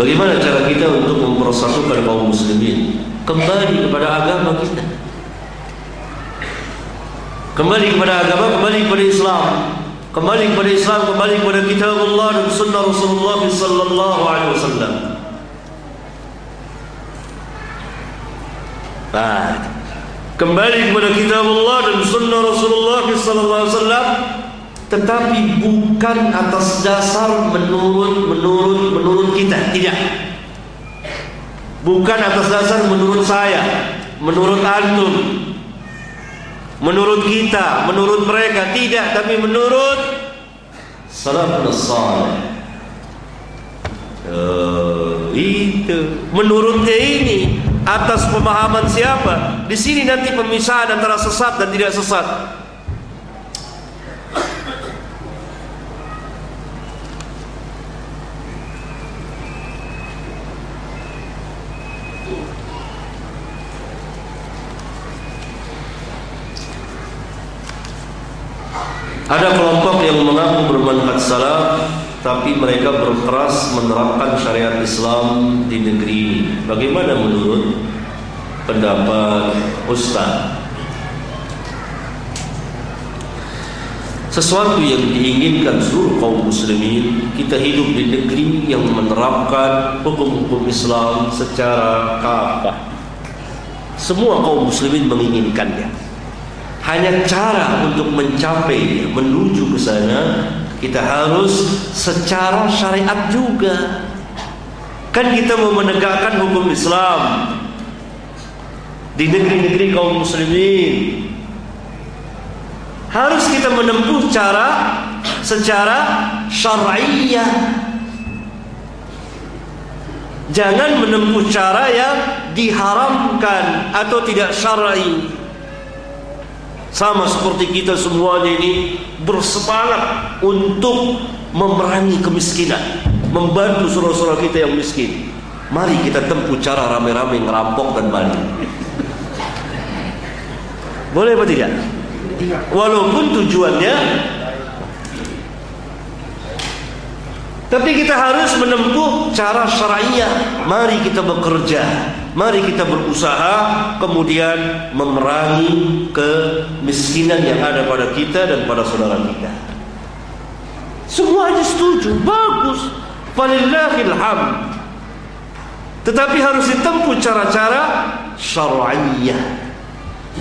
Bagaimana cara kita untuk mempersatukan kaum muslimin kembali kepada agama kita? Kembali kepada agama, kembali kepada Islam. Kembali kepada Islam, kembali kepada kitab Allah dan sunnah Rasulullah sallallahu alaihi wasallam. Baik. Kembali kepada kitab Allah dan sunnah Rasulullah sallallahu alaihi wasallam tetapi bukan atas dasar menurut menurut menurut kita. Tidak. Bukan atas dasar menurut saya menurut antum menurut kita menurut mereka. Tidak tapi menurut salafus salih. Uh, itu. Menurutnya ini atas pemahaman siapa? Di sini nanti pemisahan antara sesat dan tidak sesat Ada kelompok yang mengaku bermanhaj salaf tapi mereka berkeras menerapkan syariat Islam di negeri ini. Bagaimana menurut pendapat Ustaz? Sesuatu yang diinginkan seluruh kaum muslimin Kita hidup di negeri yang menerapkan hukum-hukum Islam secara kafah Semua kaum muslimin menginginkannya hanya cara untuk mencapai menuju ke sana kita harus secara syariat juga. Kan kita mau menegakkan hukum Islam di negeri-negeri kaum muslimin. Harus kita menempuh cara secara syar'iyah jangan menempuh cara yang diharamkan atau tidak syar'i sama seperti kita semuanya ini bersemangat untuk memerangi kemiskinan membantu saudara-saudara kita yang miskin. Mari kita tempuh cara rame-rame ngerampok dan maling boleh apa tidak? walaupun tujuannya tapi kita harus menempuh cara syariah mari kita bekerja Mari kita berusaha kemudian memerangi kemiskinan yang ada pada kita dan pada saudara kita. Semuanya setuju, bagus. Falillahil hamd. Tetapi harus ditempuh cara-cara syar'iyyah.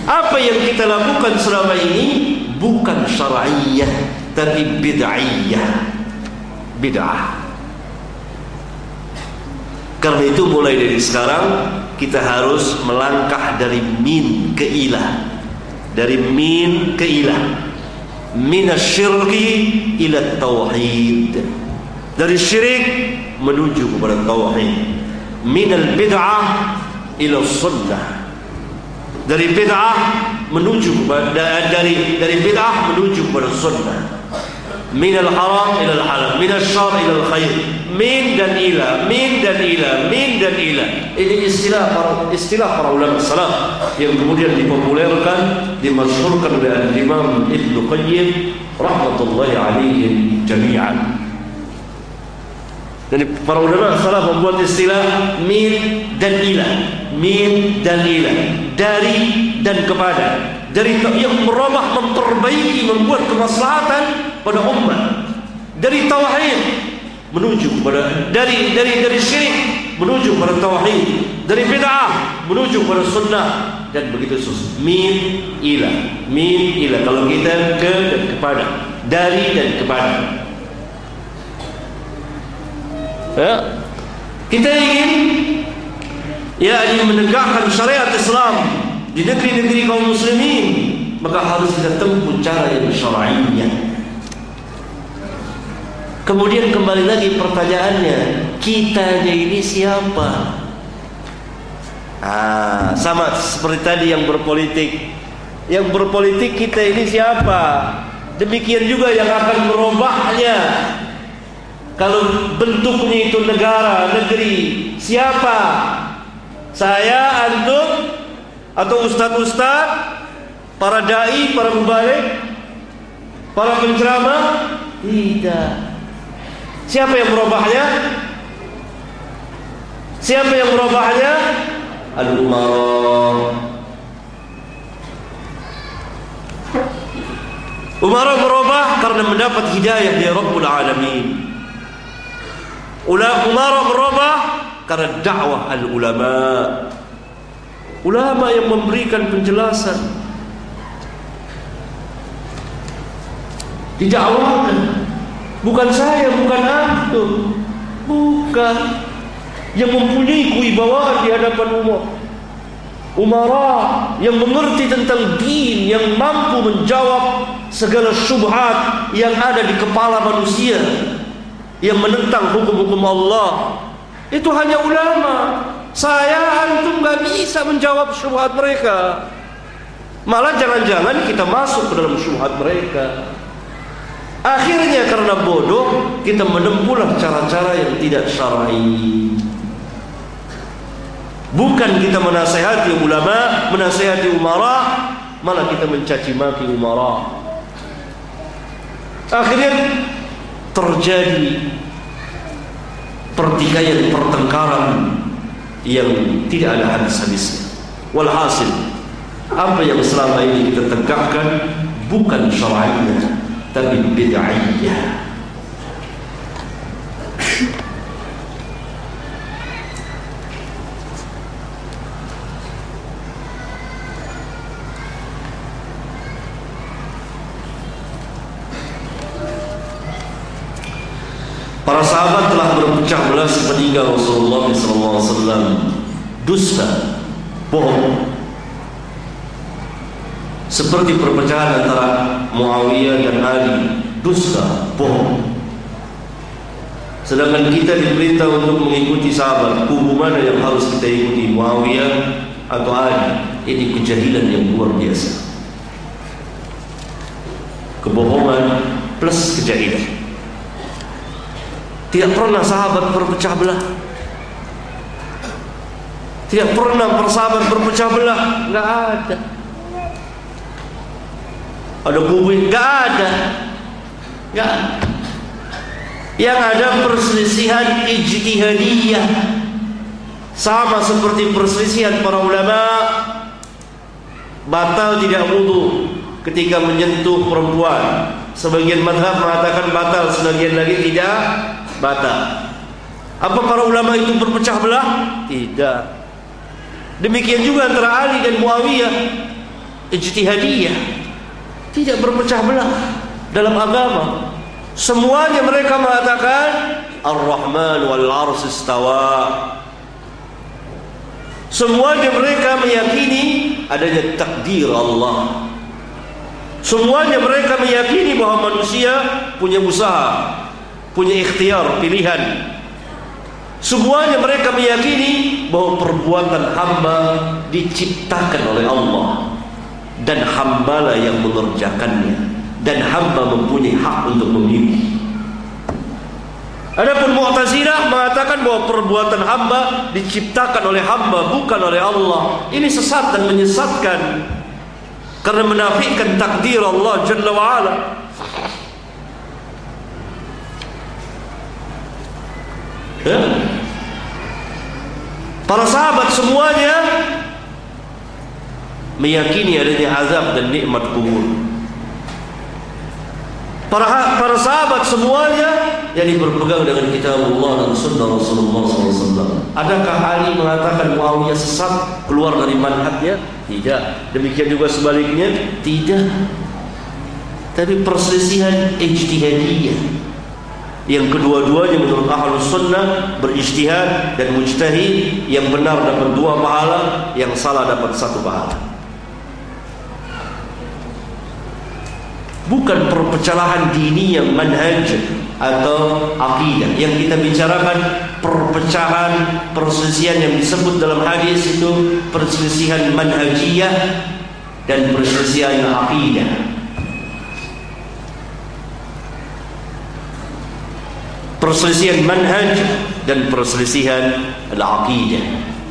Apa yang kita lakukan selama ini bukan syar'iyyah tapi bid'ayyah. Bid'ah. Karena itu mulai dari sekarang kita harus melangkah dari min ke ilah. Dari min ke ilah. Min asyirki ila tauhid. Dari syirik menuju kepada tauhid. Min al-bid'ah ila sunnah. Dari bid'ah menuju kepada dari dari bid'ah menuju kepada sunnah. Min al-haram ila al-halal, min al-syar ila al-khair min dan ila min dan ila min dan ila ini istilah para istilah para ulama salaf yang kemudian dipopulerkan dimasyhurkan oleh Imam Ibnu Qayyim rahmatullahi alaihim jami'an dan para ulama salaf membuat istilah min dan ila min dan ila dari dan kepada dari yang merubah memperbaiki membuat kemaslahatan pada umat dari tauhid menuju kepada dari dari dari syirik menuju kepada tauhid. Dari bid'ah menuju kepada sunnah. Dan begitu sus min ila. Min ila. Kalau kita ke dan kepada dari dan kepada ya. Kita ingin ya ini menegakkan syariat Islam di negeri-negeri kaum muslimin maka harus kita tempuh cara yang syar'iyyah Kemudian kembali lagi pertanyaannya, kita ini siapa? Ah, sama seperti tadi yang berpolitik. Yang berpolitik kita ini siapa? Demikian juga yang akan merubahnya. Kalau bentuknya itu negara, negeri, siapa? Saya, antum, atau ustaz-ustaz, para dai, para mubalik, para penceramah? Tidak. Siapa yang merubahnya? Siapa yang merubahnya? Al-Umara. Umara merubah karena mendapat hidayah dari Rabbul Alamin. Umara merubah karena dakwah al-ulama. Ulama yang memberikan penjelasan didakwakan bukan saya bukan antum. Bukan. Yang mempunyai kewibawaan di hadapan umar umara yang mengerti tentang din yang mampu menjawab segala syubhat yang ada di kepala manusia yang menentang hukum-hukum Allah. Itu hanya ulama. Saya antum gak bisa menjawab syubhat mereka. Malah jangan-jangan kita masuk ke dalam syubhat mereka Akhirnya karena bodoh kita menempuhlah cara-cara yang tidak syar'i. Bukan kita menasihati ulama, menasihati umara, malah kita mencaci maki umara. Akhirnya terjadi pertikaian pertengkaran yang tidak ada habis-habisnya. Walhasil apa yang selama ini kita tegakkan bukan syar'inya tapi bid'iyah. Para sahabat telah berpecah belah sepeninggal Rasulullah SAW Dusta Bohong seperti perpecahan antara Muawiyah dan Ali dusta, bohong. Sedangkan kita diperintah untuk mengikuti sahabat kubu mana yang harus kita ikuti Muawiyah atau Ali? Ini kejahilan yang luar biasa. Kebohongan plus kejahilan. Tidak pernah sahabat berpecah belah. Tidak pernah persahabat berpecah belah. Enggak ada ada kubu enggak ada. Enggak yang ada perselisihan ijtihadiyah. Sama seperti perselisihan para ulama batal tidak wudu ketika menyentuh perempuan. Sebagian madhab mengatakan batal sebagian lagi tidak batal. Apa para ulama itu berpecah belah? Tidak. Demikian juga antara Ali dan Muawiyah ijtihadiyah tidak berpecah belah dalam agama. Semuanya mereka mengatakan Ar-Rahman wal Ars istawa. Semuanya mereka meyakini adanya takdir Allah. Semuanya mereka meyakini bahawa manusia punya usaha punya ikhtiar pilihan. Semuanya mereka meyakini bahawa perbuatan hamba diciptakan oleh Allah dan hambalah yang mengerjakannya dan hamba mempunyai hak untuk memilih Adapun Mu'tazilah mengatakan bahwa perbuatan hamba diciptakan oleh hamba bukan oleh Allah. Ini sesat dan menyesatkan karena menafikan takdir Allah Jalla wa ala. Ya? Para sahabat semuanya meyakini adanya azab dan nikmat kubur. Para para sahabat semuanya yang berpegang dengan kitab Allah dan sunnah Rasulullah SAW. Adakah Ali mengatakan Muawiyah sesat keluar dari manhajnya? Tidak. Demikian juga sebaliknya? Tidak. Tapi perselisihan ijtihadiyah yang kedua-duanya menurut ahlus sunnah berijtihad dan mujtahid yang benar dapat dua pahala yang salah dapat satu pahala bukan perpecahan dini yang manhaj atau akidah yang kita bicarakan perpecahan perselisihan yang disebut dalam hadis itu perselisihan manhajiyah dan perselisihan akidah perselisihan manhaj dan perselisihan al-aqidah